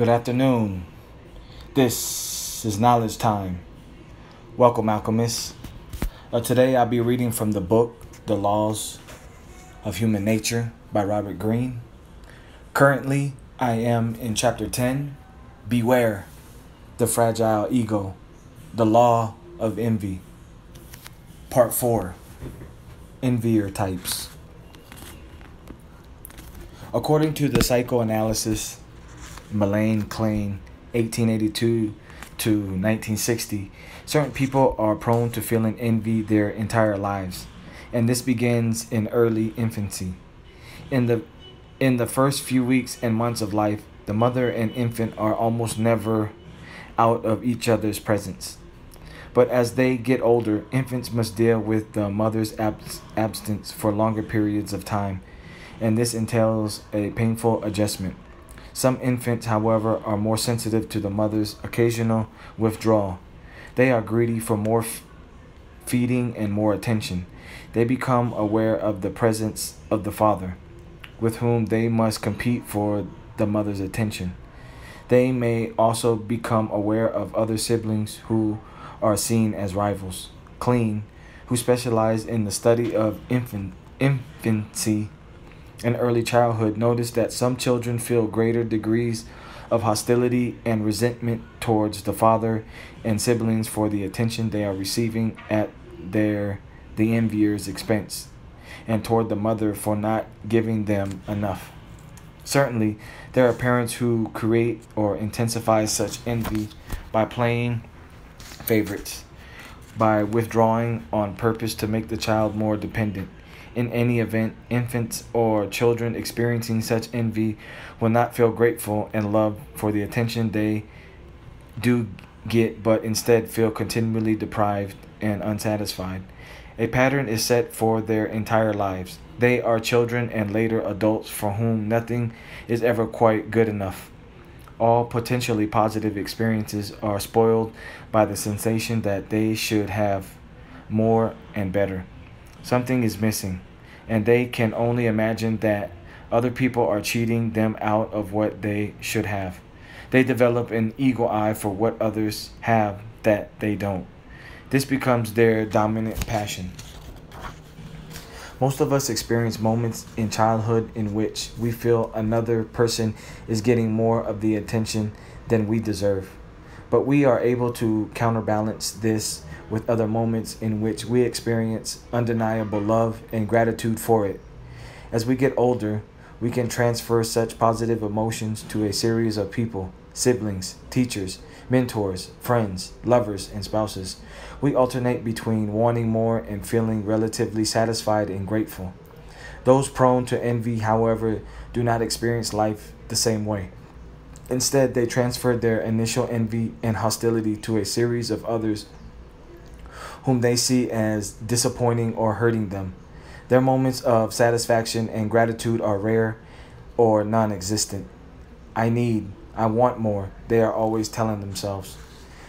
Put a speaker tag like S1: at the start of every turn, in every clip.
S1: Good afternoon. This is Knowledge Time. Welcome, alchemists. Uh, today I'll be reading from the book The Laws of Human Nature by Robert Greene. Currently, I am in chapter 10 Beware the Fragile Ego, the Law of Envy. Part 4 Envier Types. According to the psychoanalysis Melanie Klein, 1882 to 1960, certain people are prone to feeling envy their entire lives, and this begins in early infancy. In the in the first few weeks and months of life, the mother and infant are almost never out of each other's presence. But as they get older, infants must deal with the mother's abs- absence for longer periods of time, and this entails a painful adjustment. Some infants, however, are more sensitive to the mother's occasional withdrawal. They are greedy for more feeding and more attention. They become aware of the presence of the father, with whom they must compete for the mother's attention. They may also become aware of other siblings who are seen as rivals. Klein, who specialized in the study of infant, infancy and early childhood notice that some children feel greater degrees of hostility and resentment towards the father and siblings for the attention they are receiving at their the envier's expense and toward the mother for not giving them enough. Certainly, there are parents who create or intensify such envy by playing favorites, by withdrawing on purpose to make the child more dependent in any event, infants or children experiencing such envy will not feel grateful and love for the attention they do get, but instead feel continually deprived and unsatisfied. A pattern is set for their entire lives. They are children and later adults for whom nothing is ever quite good enough. All potentially positive experiences are spoiled by the sensation that they should have more and better. Something is missing, and they can only imagine that other people are cheating them out of what they should have. They develop an eagle eye for what others have that they don't. This becomes their dominant passion. Most of us experience moments in childhood in which we feel another person is getting more of the attention than we deserve. But we are able to counterbalance this with other moments in which we experience undeniable love and gratitude for it. As we get older, we can transfer such positive emotions to a series of people, siblings, teachers, mentors, friends, lovers, and spouses. We alternate between wanting more and feeling relatively satisfied and grateful. Those prone to envy, however, do not experience life the same way. Instead, they transfer their initial envy and hostility to a series of others whom they see as disappointing or hurting them. Their moments of satisfaction and gratitude are rare or non existent. I need, I want more, they are always telling themselves.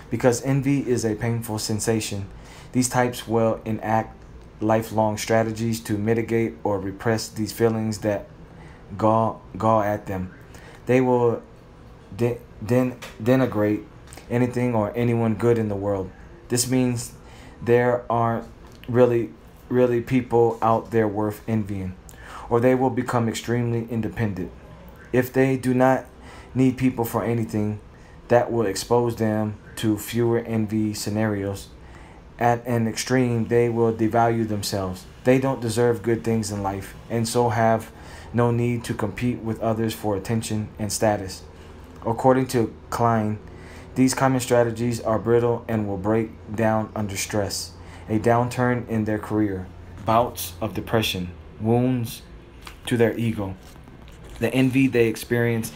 S1: Because envy is a painful sensation, these types will enact lifelong strategies to mitigate or repress these feelings that gall, gaw at them. They will de- den- denigrate anything or anyone good in the world. This means there aren't really really people out there worth envying or they will become extremely independent. If they do not need people for anything that will expose them to fewer envy scenarios. At an extreme they will devalue themselves. They don't deserve good things in life and so have no need to compete with others for attention and status. According to klein these common strategies are brittle and will break down under stress, a downturn in their career, bouts of depression, wounds to their ego. The envy they experience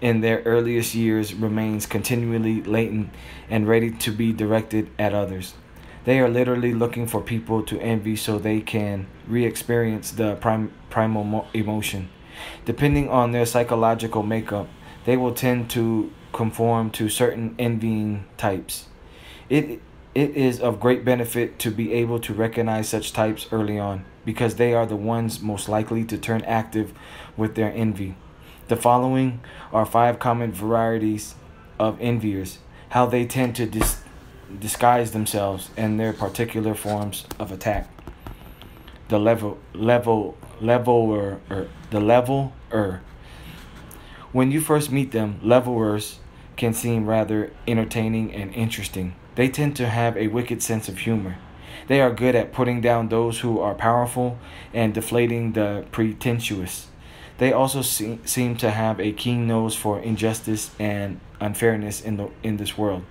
S1: in their earliest years remains continually latent and ready to be directed at others. They are literally looking for people to envy so they can re experience the prim- primal emotion. Depending on their psychological makeup, they will tend to conform to certain envying types. It it is of great benefit to be able to recognize such types early on because they are the ones most likely to turn active with their envy. The following are five common varieties of enviers, how they tend to dis- disguise themselves and their particular forms of attack. The level level leveler er, the leveler. When you first meet them, levelers can seem rather entertaining and interesting. They tend to have a wicked sense of humor. They are good at putting down those who are powerful and deflating the pretentious. They also see, seem to have a keen nose for injustice and unfairness in the in this world.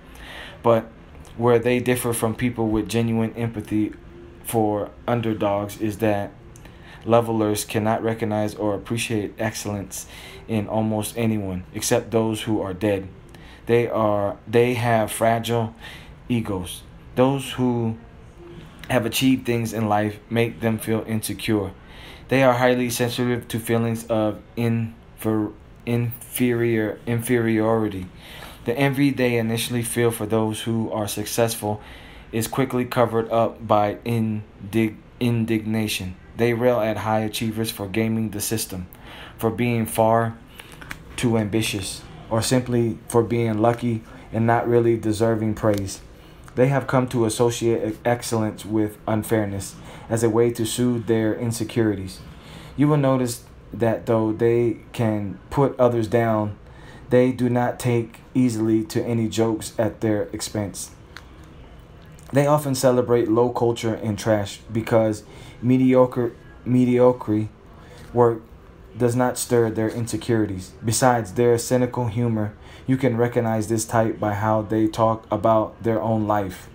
S1: But where they differ from people with genuine empathy for underdogs is that levelers cannot recognize or appreciate excellence in almost anyone except those who are dead. They are they have fragile egos. Those who have achieved things in life make them feel insecure. They are highly sensitive to feelings of infer, inferior inferiority. The envy they initially feel for those who are successful is quickly covered up by indig, indignation. They rail at high achievers for gaming the system, for being far too ambitious, or simply for being lucky and not really deserving praise. They have come to associate excellence with unfairness as a way to soothe their insecurities. You will notice that though they can put others down, they do not take easily to any jokes at their expense. They often celebrate low culture and trash because mediocre mediocre work does not stir their insecurities. Besides their cynical humor, you can recognize this type by how they talk about their own life.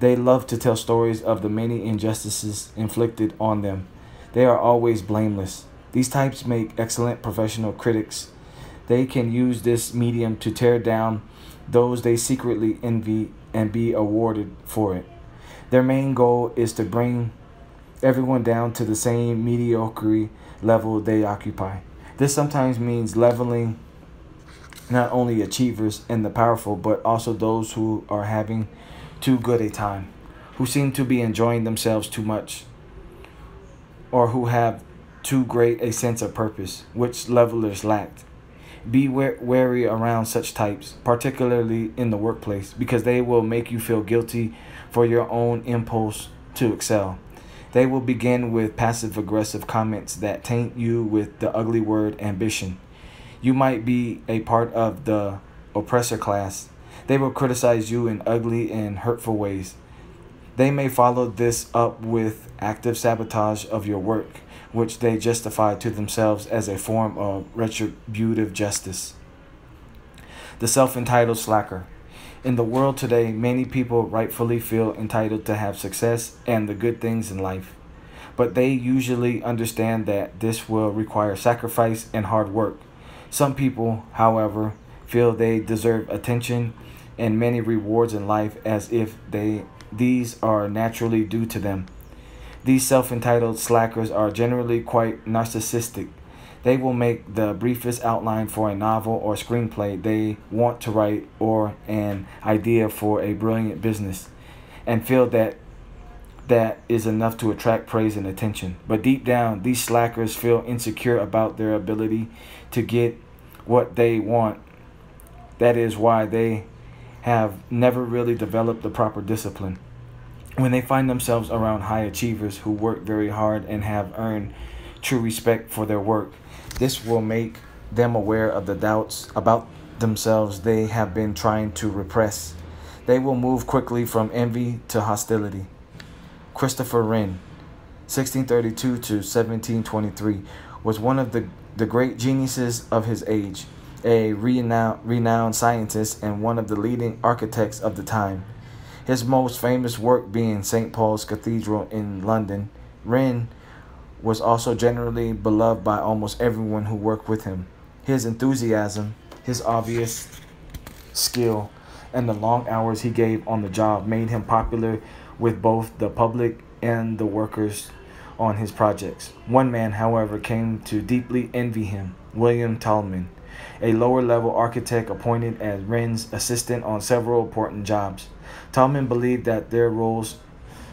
S1: They love to tell stories of the many injustices inflicted on them. They are always blameless. These types make excellent professional critics. They can use this medium to tear down those they secretly envy and be awarded for it. Their main goal is to bring everyone down to the same mediocre level they occupy. This sometimes means leveling not only achievers and the powerful, but also those who are having too good a time, who seem to be enjoying themselves too much, or who have too great a sense of purpose, which levelers lacked. Be wary around such types, particularly in the workplace, because they will make you feel guilty for your own impulse to excel. They will begin with passive aggressive comments that taint you with the ugly word ambition. You might be a part of the oppressor class. They will criticize you in ugly and hurtful ways. They may follow this up with active sabotage of your work which they justify to themselves as a form of retributive justice. The self entitled slacker. In the world today, many people rightfully feel entitled to have success and the good things in life. But they usually understand that this will require sacrifice and hard work. Some people, however, feel they deserve attention and many rewards in life as if they these are naturally due to them. These self entitled slackers are generally quite narcissistic. They will make the briefest outline for a novel or screenplay they want to write or an idea for a brilliant business and feel that that is enough to attract praise and attention. But deep down, these slackers feel insecure about their ability to get what they want. That is why they have never really developed the proper discipline when they find themselves around high achievers who work very hard and have earned true respect for their work, this will make them aware of the doubts about themselves they have been trying to repress. They will move quickly from envy to hostility. Christopher Wren, 1632 to 1723, was one of the, the great geniuses of his age, a renowned, renowned scientist and one of the leading architects of the time. His most famous work being St. Paul's Cathedral in London, Wren was also generally beloved by almost everyone who worked with him. His enthusiasm, his obvious skill, and the long hours he gave on the job made him popular with both the public and the workers on his projects. One man, however, came to deeply envy him William Talman, a lower level architect appointed as Wren's assistant on several important jobs. Talman believed that their roles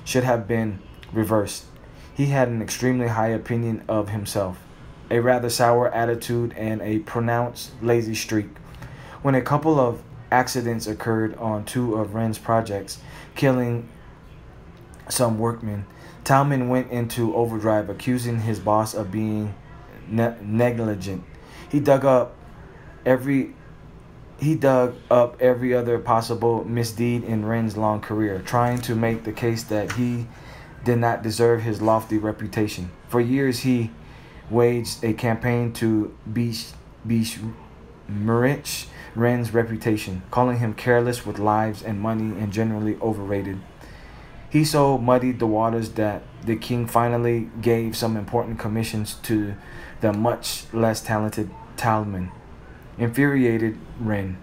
S1: should have been reversed. He had an extremely high opinion of himself, a rather sour attitude, and a pronounced lazy streak. When a couple of accidents occurred on two of Wren's projects, killing some workmen, Talman went into overdrive, accusing his boss of being ne- negligent. He dug up every he dug up every other possible misdeed in Wren's long career, trying to make the case that he did not deserve his lofty reputation. For years, he waged a campaign to besmirch Wren's reputation, calling him careless with lives and money and generally overrated. He so muddied the waters that the king finally gave some important commissions to the much less talented Talman infuriated Wren.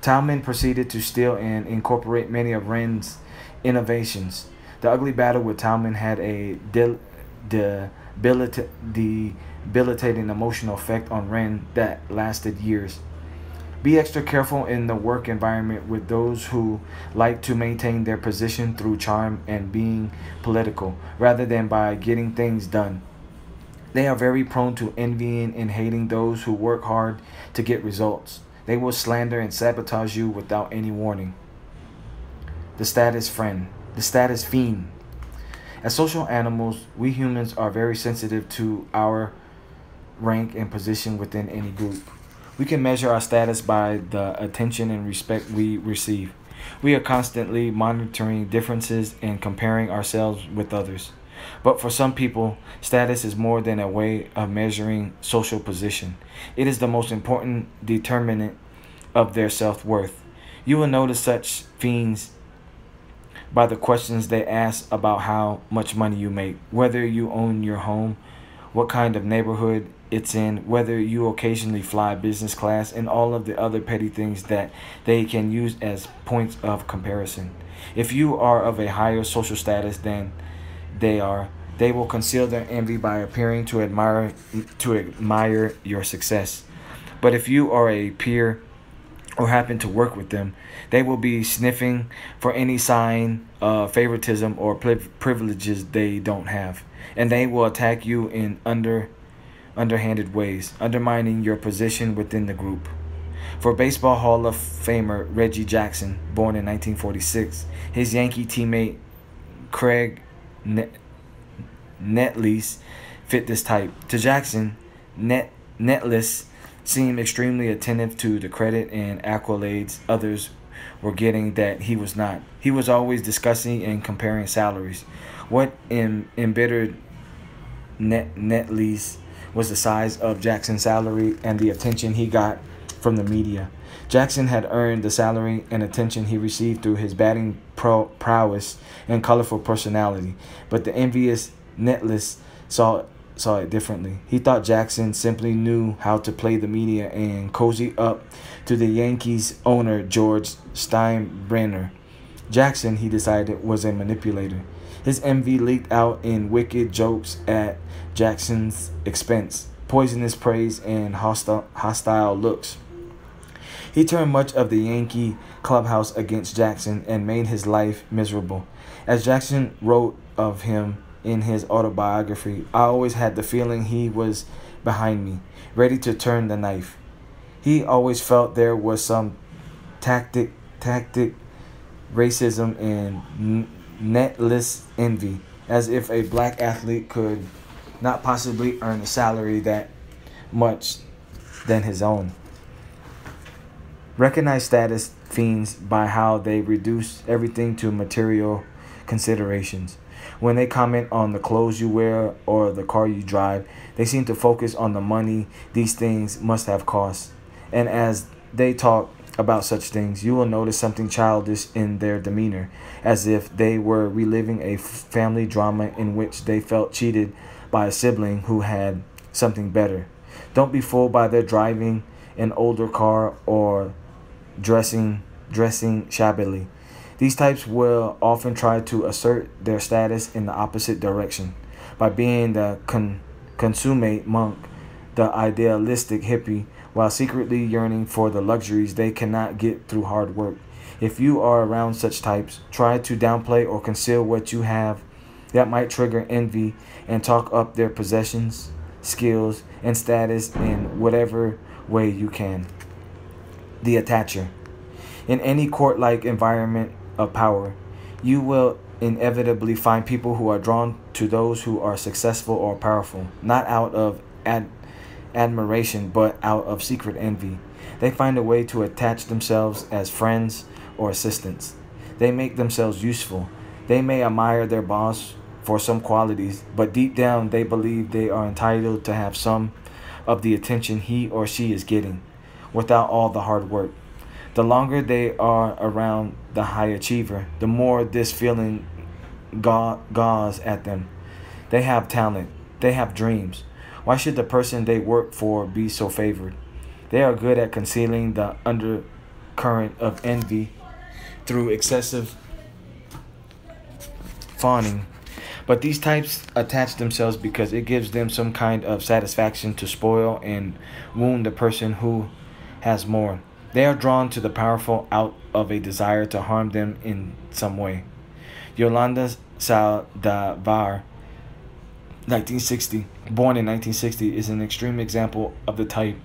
S1: Talman proceeded to steal and incorporate many of Wren's innovations. The ugly battle with Talman had a debilitating emotional effect on Wren that lasted years. Be extra careful in the work environment with those who like to maintain their position through charm and being political, rather than by getting things done. They are very prone to envying and hating those who work hard to get results. They will slander and sabotage you without any warning. The status friend, the status fiend. As social animals, we humans are very sensitive to our rank and position within any group. We can measure our status by the attention and respect we receive. We are constantly monitoring differences and comparing ourselves with others. But for some people, status is more than a way of measuring social position. It is the most important determinant of their self worth. You will notice such fiends by the questions they ask about how much money you make, whether you own your home, what kind of neighborhood it's in, whether you occasionally fly business class, and all of the other petty things that they can use as points of comparison. If you are of a higher social status than they are, they will conceal their envy by appearing to admire to admire your success. But if you are a peer or happen to work with them, they will be sniffing for any sign of favoritism or privileges they don't have, and they will attack you in under underhanded ways, undermining your position within the group. For Baseball Hall of Famer Reggie Jackson, born in 1946, his Yankee teammate Craig Net, Nettles fit this type. To Jackson, Net, Nettles seemed extremely attentive to the credit and accolades others were getting that he was not. He was always discussing and comparing salaries. What em, embittered Net, Nettles was the size of Jackson's salary and the attention he got from the media. Jackson had earned the salary and attention he received through his batting pro- prowess and colorful personality, but the envious Nettles saw saw it differently. He thought Jackson simply knew how to play the media and cozy up to the Yankees owner George Steinbrenner. Jackson, he decided, was a manipulator. His envy leaked out in wicked jokes at Jackson's expense, poisonous praise, and hostile, hostile looks. He turned much of the Yankee clubhouse against Jackson and made his life miserable. As Jackson wrote of him in his autobiography, I always had the feeling he was behind me, ready to turn the knife. He always felt there was some tactic, tactic, racism, and Nettles' envy, as if a black athlete could not possibly earn a salary that much than his own. Recognize status fiends by how they reduce everything to material considerations. When they comment on the clothes you wear or the car you drive, they seem to focus on the money these things must have cost. And as they talk about such things, you will notice something childish in their demeanor, as if they were reliving a family drama in which they felt cheated by a sibling who had something better. Don't be fooled by their driving an older car or dressing dressing shabbily. These types will often try to assert their status in the opposite direction by being the con- consummate monk, the idealistic hippie, while secretly yearning for the luxuries they cannot get through hard work. If you are around such types, try to downplay or conceal what you have that might trigger envy and talk up their possessions. skills, and status in whatever way you can. The attacher. In any court like environment of power, you will inevitably find people who are drawn to those who are successful or powerful, not out of ad- admiration, but out of secret envy. They find a way to attach themselves as friends or assistants. They make themselves useful. They may admire their boss for some qualities, but deep down they believe they are entitled to have some of the attention he or she is getting without all the hard work. The longer they are around the high achiever, the more this feeling gauze at them. They have talent, they have dreams. Why should the person they work for be so favored? They are good at concealing the undercurrent of envy through excessive fawning. But these types attach themselves because it gives them some kind of satisfaction to spoil and wound the person who has more. They are drawn to the powerful out of a desire to harm them in some way. Yolanda Saldivar, 1960, born in 1960, is an extreme example of the type.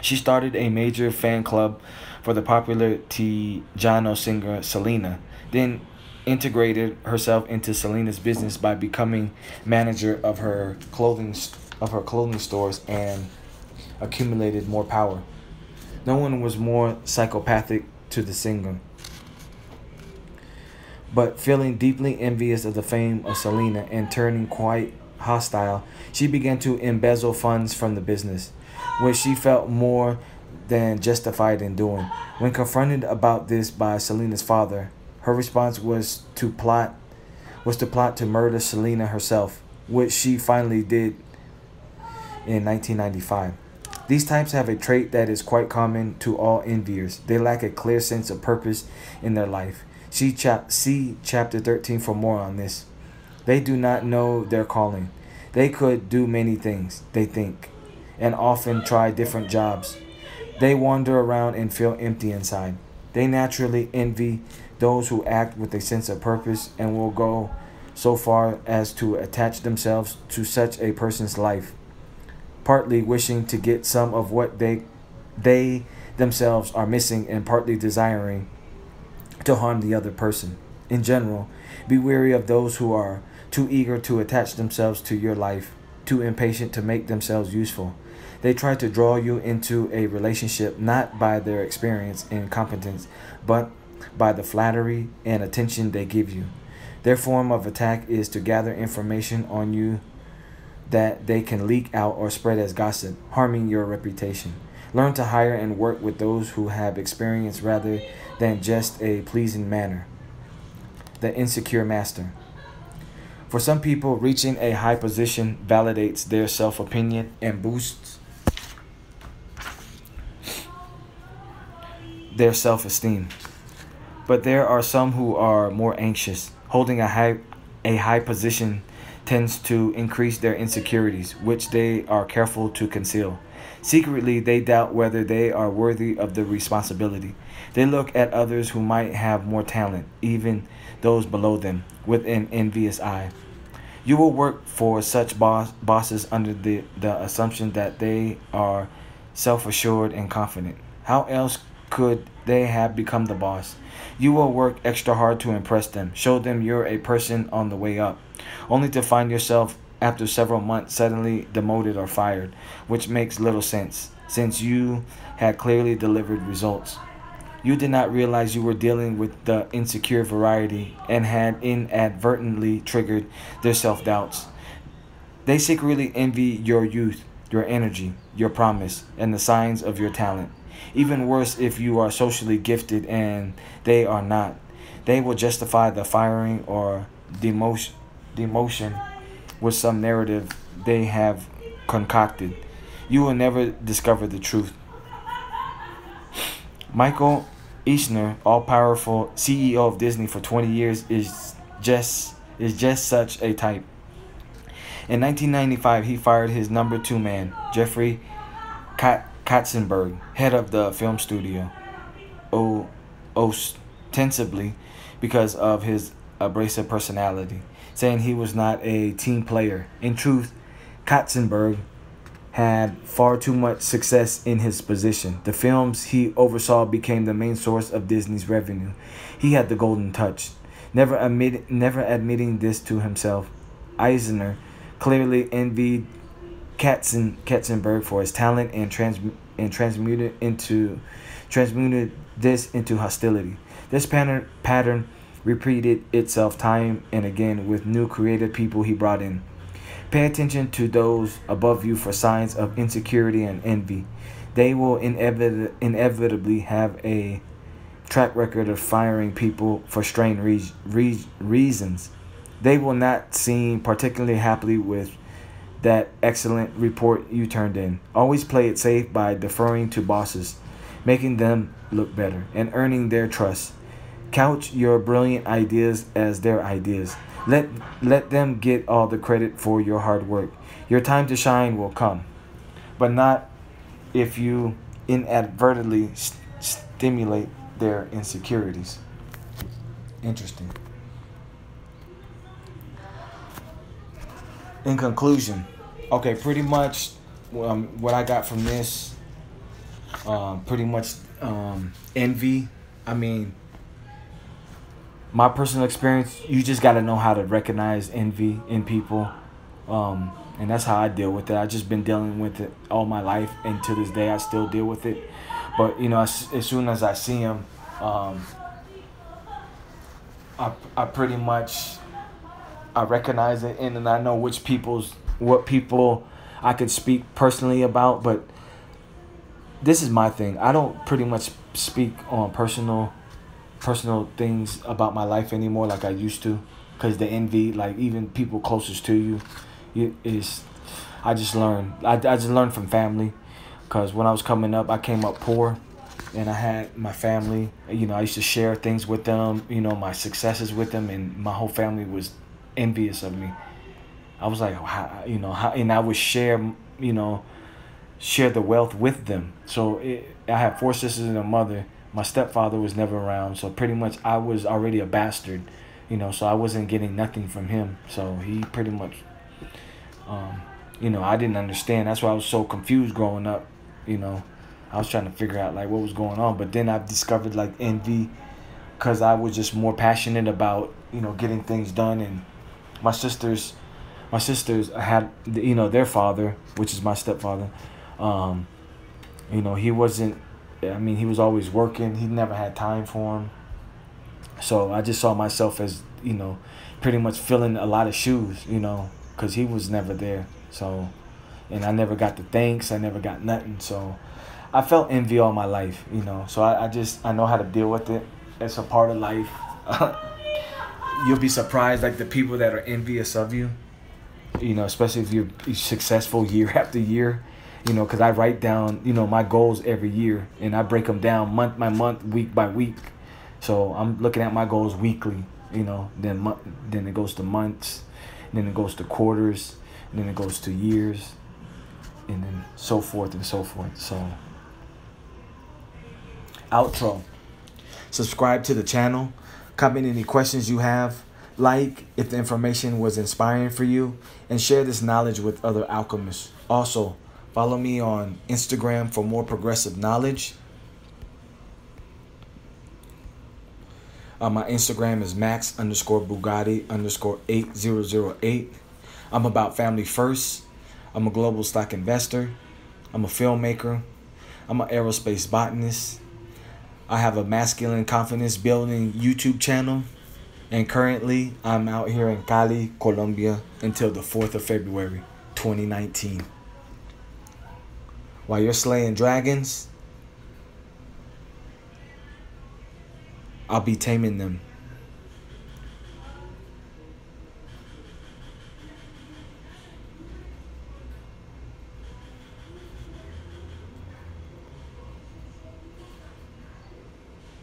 S1: She started a major fan club for the popular Tejano singer Selena, then integrated herself into Selena's business by becoming manager of her clothing of her clothing stores and accumulated more power. No one was more psychopathic to the singer. But feeling deeply envious of the fame of Selena and turning quite hostile, she began to embezzle funds from the business, which she felt more than justified in doing. When confronted about this by Selena's father, her response was to plot was to plot to murder Selena herself, which she finally did in 1995. These types have a trait that is quite common to all enviers. They lack a clear sense of purpose in their life. See, chap- see chapter 13 for more on this. They do not know their calling. They could do many things, they think, and often try different jobs. They wander around and feel empty inside. They naturally envy those who act with a sense of purpose and will go so far as to attach themselves to such a person's life, partly wishing to get some of what they they themselves are missing and partly desiring to harm the other person. In general, be wary of those who are too eager to attach themselves to your life, too impatient to make themselves useful. They try to draw you into a relationship not by their experience and competence, but by the flattery and attention they give you. Their form of attack is to gather information on you that they can leak out or spread as gossip, harming your reputation. Learn to hire and work with those who have experience rather than just a pleasing manner. The insecure master. For some people, reaching a high position validates their self opinion and boosts their self esteem. But there are some who are more anxious. Holding a high, a high position tends to increase their insecurities, which they are careful to conceal. Secretly, they doubt whether they are worthy of the responsibility. They look at others who might have more talent, even those below them, with an envious eye. You will work for such boss, bosses under the, the assumption that they are self assured and confident. How else could they have become the boss? You will work extra hard to impress them, show them you're a person on the way up, only to find yourself after several months suddenly demoted or fired, which makes little sense since you had clearly delivered results. You did not realize you were dealing with the insecure variety and had inadvertently triggered their self doubts. They secretly envy your youth, your energy, your promise, and the signs of your talent. Even worse if you are socially gifted and they are not. They will justify the firing or demotion, demotion with some narrative they have concocted. You will never discover the truth. Michael Eisner, all-powerful CEO of Disney for 20 years, is just is just such a type. In 1995, he fired his number two man, Jeffrey Katzenberg, head of the film studio, ostensibly because of his abrasive personality saying he was not a team player. In truth, Katzenberg had far too much success in his position. The films he oversaw became the main source of Disney's revenue. He had the golden touch, never admit, never admitting this to himself. Eisner clearly envied Katzen, Katzenberg for his talent and trans, and transmuted into transmuted this into hostility. This pattern pattern repeated itself time and again with new creative people he brought in. Pay attention to those above you for signs of insecurity and envy. They will inevit- inevitably have a track record of firing people for strange re- re- reasons. They will not seem particularly happy with that excellent report you turned in. Always play it safe by deferring to bosses, making them look better, and earning their trust. Couch your brilliant ideas as their ideas. Let let them get all the credit for your hard work. Your time to shine will come, but not if you inadvertently st- stimulate their insecurities. Interesting. In conclusion, okay, pretty much um, what I got from this, um, pretty much um, envy. I mean, my personal experience, you just got to know how to recognize envy in people. Um, and that's how I deal with it. I've just been dealing with it all my life, and to this day, I still deal with it. But you know, as, as soon as I see them, um, I I pretty much I recognize it, and then I know which people's what people I could speak personally about. But this is my thing. I don't pretty much speak on personal personal things about my life anymore like I used to. Because the envy like even people closest to you it is I just learned I, I just learned from family. Because when I was coming up I came up poor and I had my family you know I used to share things with them you know my successes with them and my whole family was envious of me. I was like how, you know how and I would share you know share the wealth with them. So it, I had four sisters and a mother my stepfather was never around, so pretty much I was already a bastard, you know, so I wasn't getting nothing from him. So he pretty much, um, you know, I didn't understand. That's why I was so confused growing up, you know. I was trying to figure out like what was going on, but then I discovered like envy, cause I was just more passionate about you know getting things done, and my sisters, my sisters had you know their father, which is my stepfather, um, you know he wasn't I mean, he was always working. He never had time for him. So I just saw myself as, you know, pretty much filling a lot of shoes, you know, because he was never there. So, and I never got the thanks. I never got nothing. So I felt envy all my life, you know. So I, I just, I know how to deal with it. It's a part of life. You'll be surprised, like the people that are envious of you, you know, especially if you're successful year after year you know, because I write down, you know, my goals every year and I break them down month by month, week by week. So I'm looking at my goals weekly, you know, then month, then it goes to months, then it goes to quarters, and then it goes to years, and then so forth and so forth. So, outro. Subscribe to the channel. Comment any questions you have. Like if the information was inspiring for you, and share this knowledge with other alchemists. Also, Follow me on Instagram for more progressive knowledge. Uh, my Instagram is max underscore Bugatti underscore 8008. I'm about family first. I'm a global stock investor. I'm a filmmaker. I'm an aerospace botanist. I have a masculine confidence building YouTube channel. And currently, I'm out here in Cali, Colombia until the 4th of February, 2019 while you're slaying dragons, I'll be taming them.